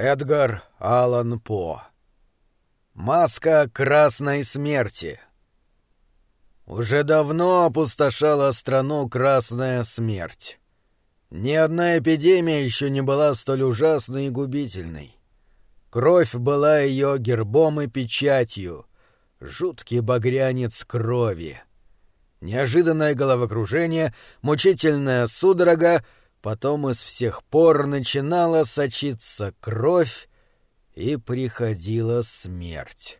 Эдгар Аллан По. Маска красной смерти. Уже давно опустошала страну красная смерть. Ни одна эпидемия еще не была столь ужасной и губительной. Кровь была ее гербом и печатью, жуткий багрянец крови. Неожиданное головокружение, мучительная судорога, потом из всех пор начинала сочиться кровь, и приходила смерть.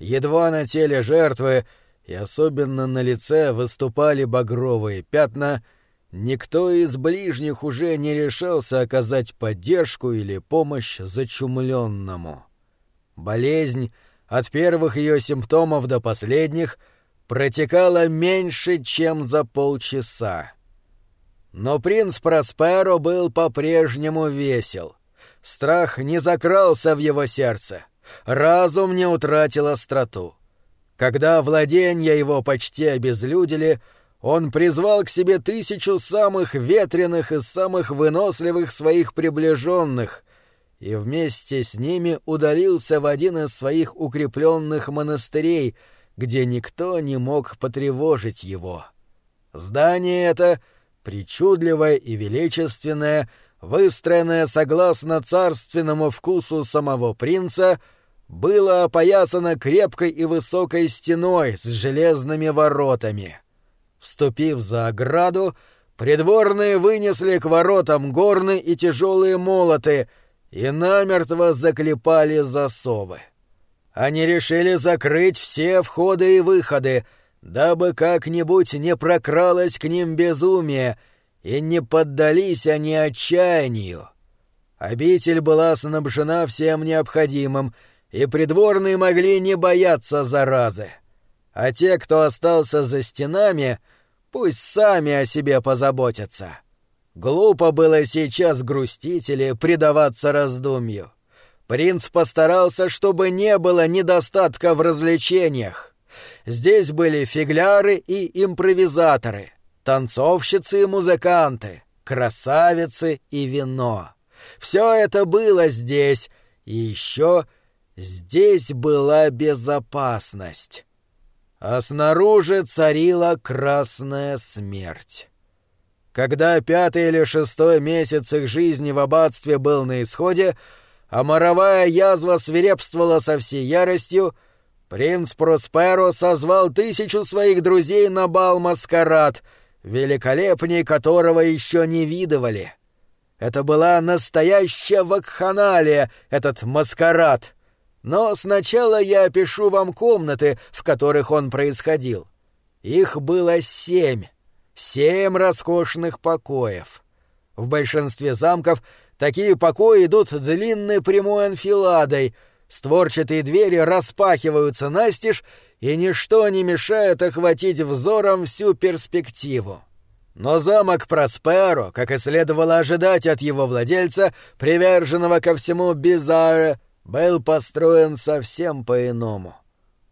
Едва на теле жертвы и особенно на лице выступали багровые пятна, никто из ближних уже не решался оказать поддержку или помощь зачумленному. Болезнь, от первых ее симптомов до последних, протекала меньше, чем за полчаса. Но принц Просперо был по-прежнему весел. Страх не закрался в его сердце. Разум не утратил остроту. Когда владения его почти обезлюдили, он призвал к себе тысячу самых ветреных и самых выносливых своих приближенных и вместе с ними удалился в один из своих укрепленных монастырей, где никто не мог потревожить его. Здание это, причудливое и величественное, выстроенное согласно царственному вкусу самого принца, было опоясано крепкой и высокой стеной с железными воротами. Вступив за ограду, придворные вынесли к воротам горны и тяжелые молоты и намертво заклепали засовы. Они решили закрыть все входы и выходы, дабы как-нибудь не прокралось к ним безумие, и не поддались они отчаянию. Обитель была снабжена всем необходимым — и придворные могли не бояться заразы. А те, кто остался за стенами, пусть сами о себе позаботятся. Глупо было сейчас грустить или предаваться раздумью. Принц постарался, чтобы не было недостатка в развлечениях. Здесь были фигляры и импровизаторы, танцовщицы и музыканты, красавицы и вино. Все это было здесь, и еще Здесь была безопасность. А снаружи царила красная смерть. Когда пятый или шестой месяц их жизни в аббатстве был на исходе, а моровая язва свирепствовала со всей яростью, принц Просперо созвал тысячу своих друзей на бал-маскарад, великолепней которого еще не видывали. Это была настоящая вакханалия, этот маскарад — но сначала я опишу вам комнаты, в которых он происходил. Их было семь. Семь роскошных покоев. В большинстве замков такие покои идут длинной прямой анфиладой, створчатые двери распахиваются настежь, и ничто не мешает охватить взором всю перспективу. Но замок Просперо, как и следовало ожидать от его владельца, приверженного ко всему Бизаре, был построен совсем по-иному.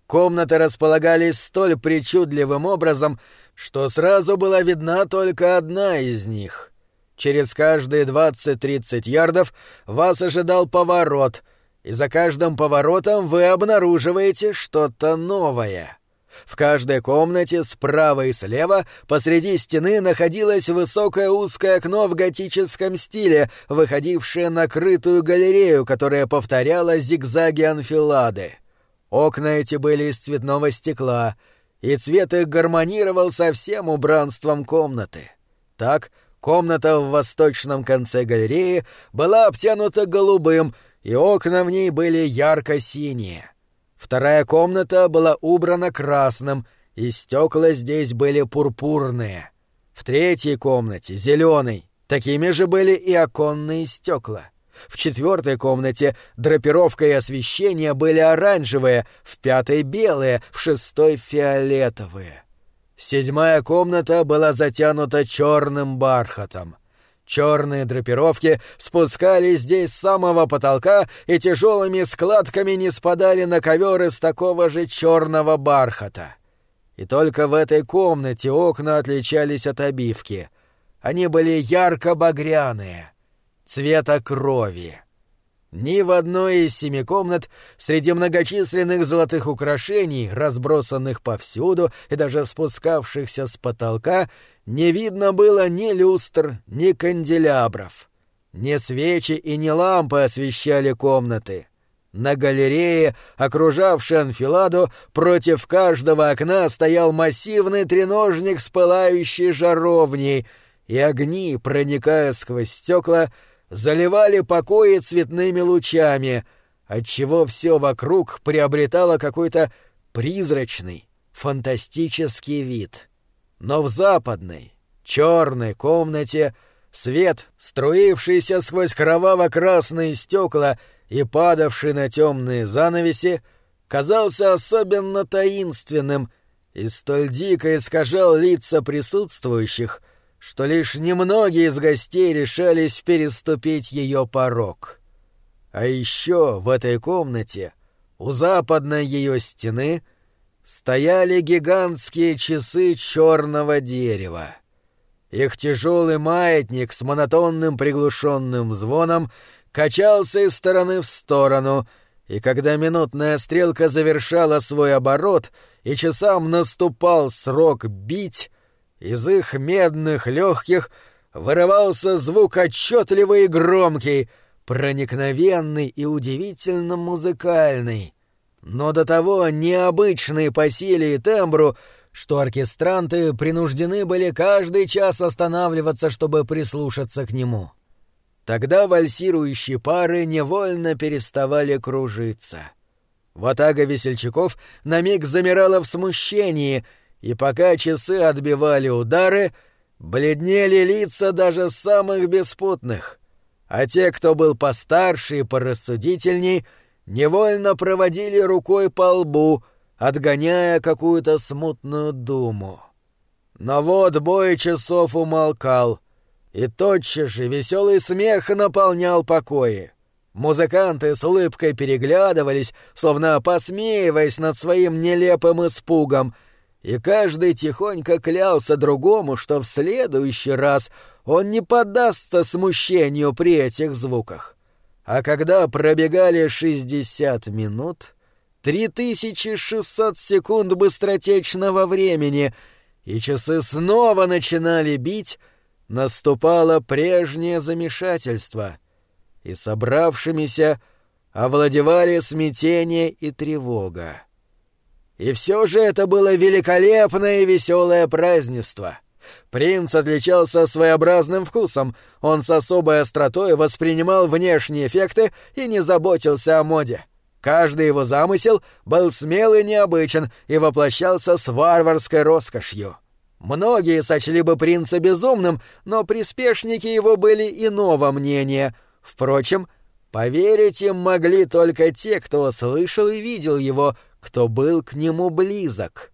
Комнаты располагались столь причудливым образом, что сразу была видна только одна из них. Через каждые двадцать-тридцать ярдов вас ожидал поворот, и за каждым поворотом вы обнаруживаете что-то новое. В каждой комнате справа и слева посреди стены находилось высокое узкое окно в готическом стиле, выходившее на крытую галерею, которая повторяла зигзаги анфилады. Окна эти были из цветного стекла, и цвет их гармонировал со всем убранством комнаты. Так, комната в восточном конце галереи была обтянута голубым, и окна в ней были ярко-синие. Вторая комната была убрана красным, и стекла здесь были пурпурные. В третьей комнате — зеленый. Такими же были и оконные стекла. В четвертой комнате драпировка и освещение были оранжевые, в пятой — белые, в шестой — фиолетовые. Седьмая комната была затянута черным бархатом. Черные драпировки спускались здесь с самого потолка и тяжелыми складками не спадали на ковер из такого же черного бархата. И только в этой комнате окна отличались от обивки. Они были ярко-багряные, цвета крови. Ни в одной из семи комнат среди многочисленных золотых украшений, разбросанных повсюду и даже спускавшихся с потолка, не видно было ни люстр, ни канделябров. Ни свечи и ни лампы освещали комнаты. На галерее, окружавшей анфиладу, против каждого окна стоял массивный треножник с пылающей жаровней, и огни, проникая сквозь стекла, заливали покои цветными лучами, отчего все вокруг приобретало какой-то призрачный, фантастический вид. Но в западной, черной комнате свет, струившийся сквозь кроваво-красные стекла и падавший на темные занавеси, казался особенно таинственным и столь дико искажал лица присутствующих, что лишь немногие из гостей решались переступить ее порог. А еще в этой комнате, у западной ее стены, стояли гигантские часы черного дерева. Их тяжелый маятник с монотонным приглушенным звоном качался из стороны в сторону, и когда минутная стрелка завершала свой оборот и часам наступал срок бить, из их медных легких вырывался звук отчетливый и громкий, проникновенный и удивительно музыкальный, но до того необычный по силе и тембру, что оркестранты принуждены были каждый час останавливаться, чтобы прислушаться к нему. Тогда вальсирующие пары невольно переставали кружиться. Ватага весельчаков на миг замирала в смущении — и пока часы отбивали удары, бледнели лица даже самых беспутных, а те, кто был постарше и порассудительней, невольно проводили рукой по лбу, отгоняя какую-то смутную думу. Но вот бой часов умолкал, и тотчас же веселый смех наполнял покои. Музыканты с улыбкой переглядывались, словно посмеиваясь над своим нелепым испугом — и каждый тихонько клялся другому, что в следующий раз он не поддастся смущению при этих звуках. А когда пробегали шестьдесят минут, три тысячи шестьсот секунд быстротечного времени, и часы снова начинали бить, наступало прежнее замешательство, и собравшимися овладевали смятение и тревога. И все же это было великолепное и веселое празднество. Принц отличался своеобразным вкусом, он с особой остротой воспринимал внешние эффекты и не заботился о моде. Каждый его замысел был смел и необычен и воплощался с варварской роскошью. Многие сочли бы принца безумным, но приспешники его были иного мнения. Впрочем, поверить им могли только те, кто слышал и видел его — кто был к нему близок.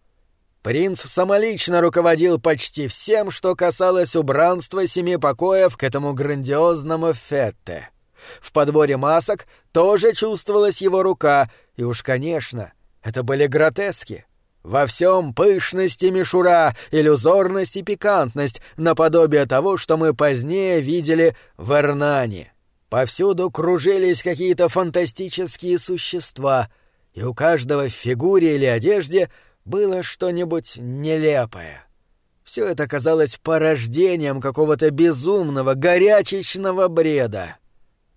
Принц самолично руководил почти всем, что касалось убранства семи покоев к этому грандиозному фетте. В подборе масок тоже чувствовалась его рука, и уж, конечно, это были гротески. Во всем пышность и мишура, иллюзорность и пикантность, наподобие того, что мы позднее видели в Эрнане. Повсюду кружились какие-то фантастические существа — и у каждого в фигуре или одежде было что-нибудь нелепое. Все это казалось порождением какого-то безумного, горячечного бреда.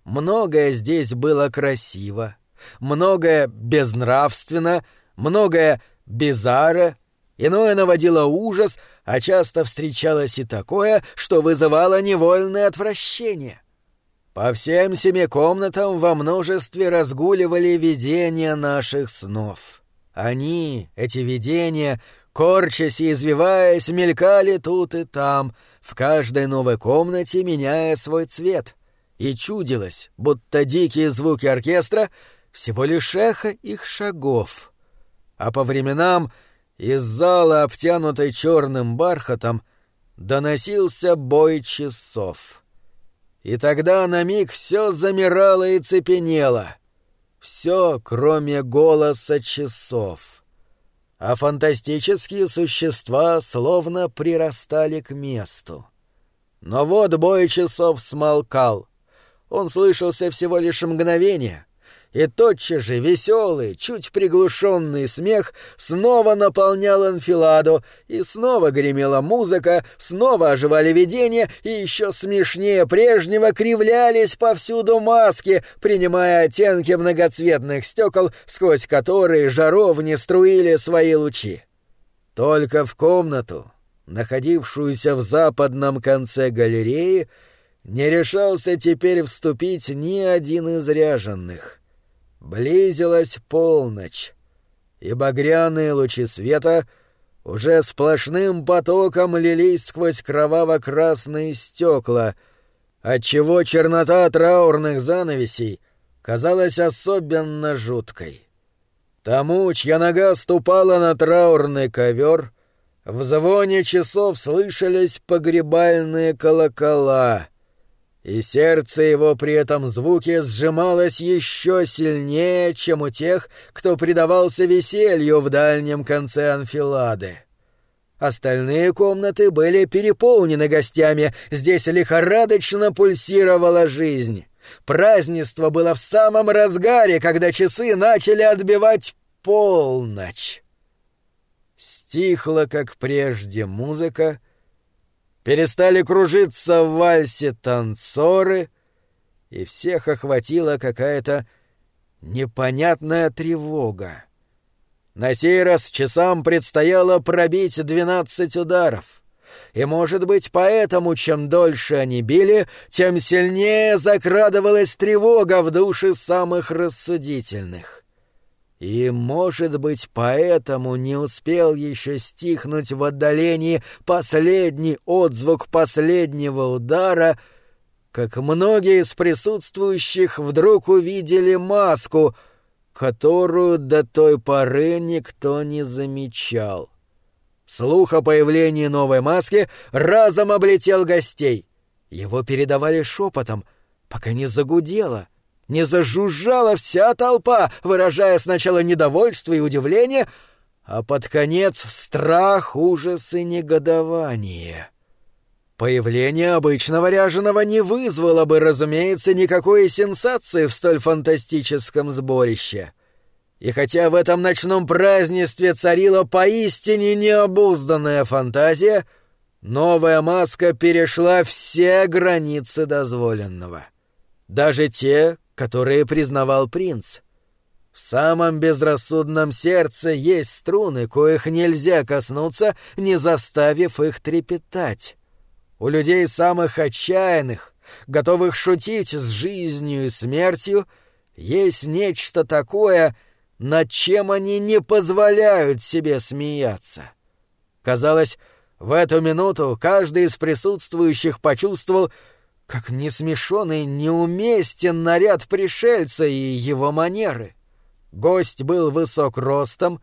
Многое здесь было красиво, многое безнравственно, многое bizarre, иное наводило ужас, а часто встречалось и такое, что вызывало невольное отвращение — по всем семи комнатам во множестве разгуливали видения наших снов. Они, эти видения, корчась и извиваясь, мелькали тут и там, в каждой новой комнате меняя свой цвет. И чудилось, будто дикие звуки оркестра — всего лишь эхо их шагов. А по временам из зала, обтянутой черным бархатом, доносился бой часов — и тогда на миг все замирало и цепенело. Все, кроме голоса часов. А фантастические существа словно прирастали к месту. Но вот бой часов смолкал. он слышался всего лишь мгновение, и тотчас же веселый, чуть приглушенный смех снова наполнял анфиладу, и снова гремела музыка, снова оживали видения, и еще смешнее прежнего кривлялись повсюду маски, принимая оттенки многоцветных стекол, сквозь которые жаровни струили свои лучи. Только в комнату, находившуюся в западном конце галереи, не решался теперь вступить ни один из ряженных. Близилась полночь, и багряные лучи света уже сплошным потоком лились сквозь кроваво-красные стекла, отчего чернота траурных занавесей казалась особенно жуткой. Тому, чья нога ступала на траурный ковер, в звоне часов слышались погребальные колокола — и сердце его при этом звуке сжималось еще сильнее, чем у тех, кто предавался веселью в дальнем конце анфилады. Остальные комнаты были переполнены гостями, здесь лихорадочно пульсировала жизнь. Празднество было в самом разгаре, когда часы начали отбивать полночь. Стихла, как прежде, музыка, перестали кружиться в вальсе танцоры, и всех охватила какая-то непонятная тревога. На сей раз часам предстояло пробить двенадцать ударов. И, может быть, поэтому, чем дольше они били, тем сильнее закрадывалась тревога в души самых рассудительных. И, может быть, поэтому не успел еще стихнуть в отдалении последний отзвук последнего удара, как многие из присутствующих вдруг увидели маску, которую до той поры никто не замечал. Слух о появлении новой маски разом облетел гостей. Его передавали шепотом, пока не загудело — не зажужжала вся толпа, выражая сначала недовольство и удивление, а под конец страх, ужас и негодование. Появление обычного ряженого не вызвало бы, разумеется, никакой сенсации в столь фантастическом сборище. И хотя в этом ночном празднестве царила поистине необузданная фантазия, новая маска перешла все границы дозволенного. Даже те, которые признавал принц. В самом безрассудном сердце есть струны, коих нельзя коснуться, не заставив их трепетать. У людей самых отчаянных, готовых шутить с жизнью и смертью, есть нечто такое, над чем они не позволяют себе смеяться. Казалось, в эту минуту каждый из присутствующих почувствовал, как несмешон и неуместен наряд пришельца и его манеры. Гость был высок ростом,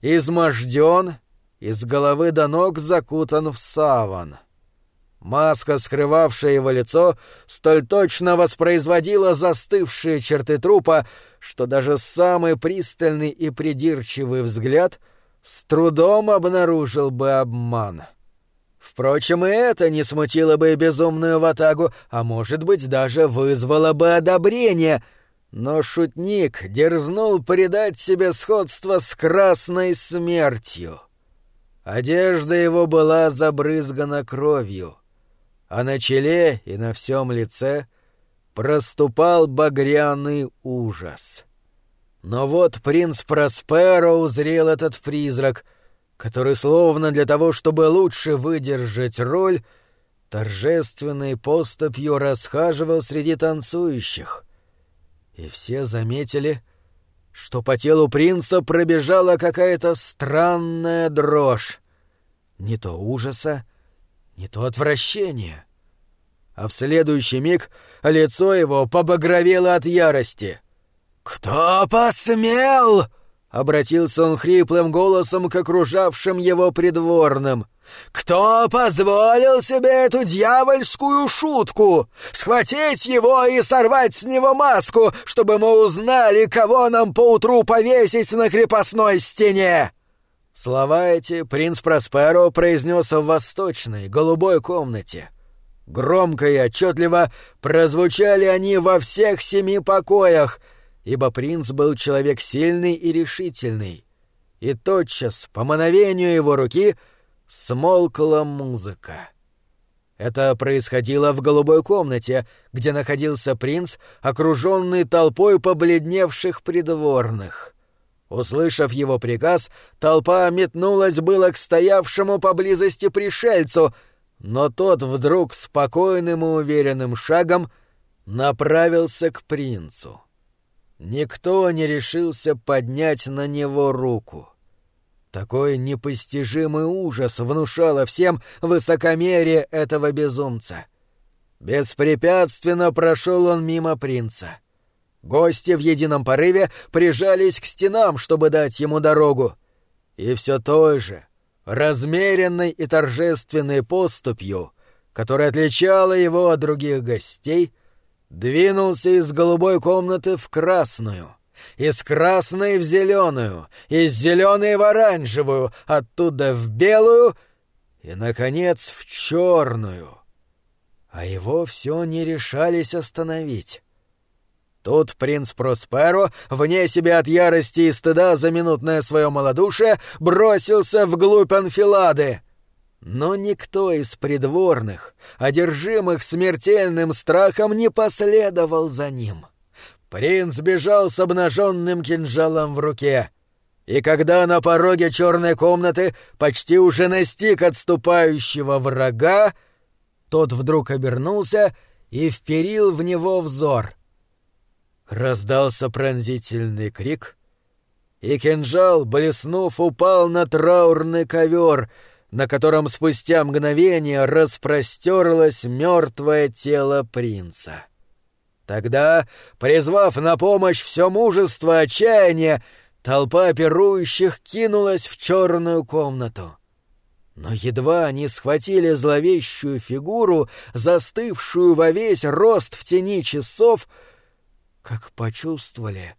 изможден, из головы до ног закутан в саван. Маска, скрывавшая его лицо, столь точно воспроизводила застывшие черты трупа, что даже самый пристальный и придирчивый взгляд с трудом обнаружил бы обман. — Впрочем, и это не смутило бы безумную ватагу, а может быть, даже вызвало бы одобрение. Но шутник дерзнул придать себе сходство с красной смертью. Одежда его была забрызгана кровью, а на челе и на всем лице проступал багряный ужас. Но вот принц Просперо узрел этот призрак — который словно для того, чтобы лучше выдержать роль, торжественной поступью расхаживал среди танцующих. И все заметили, что по телу принца пробежала какая-то странная дрожь. Не то ужаса, не то отвращения. А в следующий миг лицо его побагровело от ярости. «Кто посмел?» Обратился он хриплым голосом к окружавшим его придворным. «Кто позволил себе эту дьявольскую шутку? Схватить его и сорвать с него маску, чтобы мы узнали, кого нам поутру повесить на крепостной стене!» Слова эти принц Просперо произнес в восточной, голубой комнате. Громко и отчетливо прозвучали они во всех семи покоях, ибо принц был человек сильный и решительный. И тотчас, по мановению его руки, смолкла музыка. Это происходило в голубой комнате, где находился принц, окруженный толпой побледневших придворных. Услышав его приказ, толпа метнулась было к стоявшему поблизости пришельцу, но тот вдруг спокойным и уверенным шагом направился к принцу. Никто не решился поднять на него руку. Такой непостижимый ужас внушало всем высокомерие этого безумца. Беспрепятственно прошел он мимо принца. Гости в едином порыве прижались к стенам, чтобы дать ему дорогу. И все той же, размеренной и торжественной поступью, которая отличала его от других гостей, двинулся из голубой комнаты в красную — из красной в зеленую, из зеленой в оранжевую, оттуда в белую и, наконец, в черную. А его все не решались остановить. Тут принц Просперо, вне себя от ярости и стыда за минутное свое малодушие, бросился вглубь анфилады. Но никто из придворных, одержимых смертельным страхом, не последовал за ним. Принц бежал с обнаженным кинжалом в руке. И когда на пороге черной комнаты почти уже настиг отступающего врага, тот вдруг обернулся и вперил в него взор. Раздался пронзительный крик, и кинжал, блеснув, упал на траурный ковер, на котором спустя мгновение распростерлось мертвое тело принца. Тогда, призвав на помощь все мужество отчаяния, толпа пирующих кинулась в черную комнату. Но едва они схватили зловещую фигуру, застывшую во весь рост в тени часов, как почувствовали,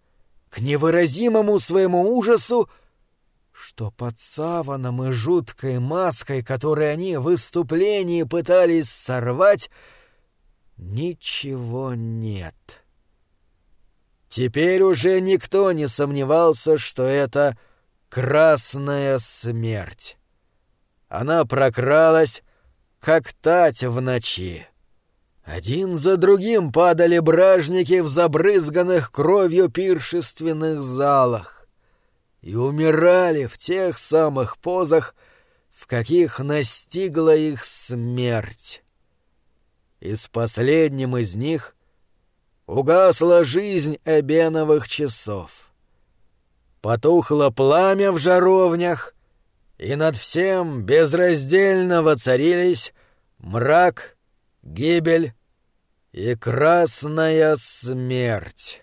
к невыразимому своему ужасу, что под саваном и жуткой маской, которой они в выступлении пытались сорвать, Ничего нет. Теперь уже никто не сомневался, что это красная смерть. Она прокралась, как тать в ночи. Один за другим падали бражники в забрызганных кровью пиршественных залах и умирали в тех самых позах, в каких настигла их смерть и с последним из них угасла жизнь эбеновых часов. Потухло пламя в жаровнях, и над всем безраздельно воцарились мрак, гибель и красная смерть.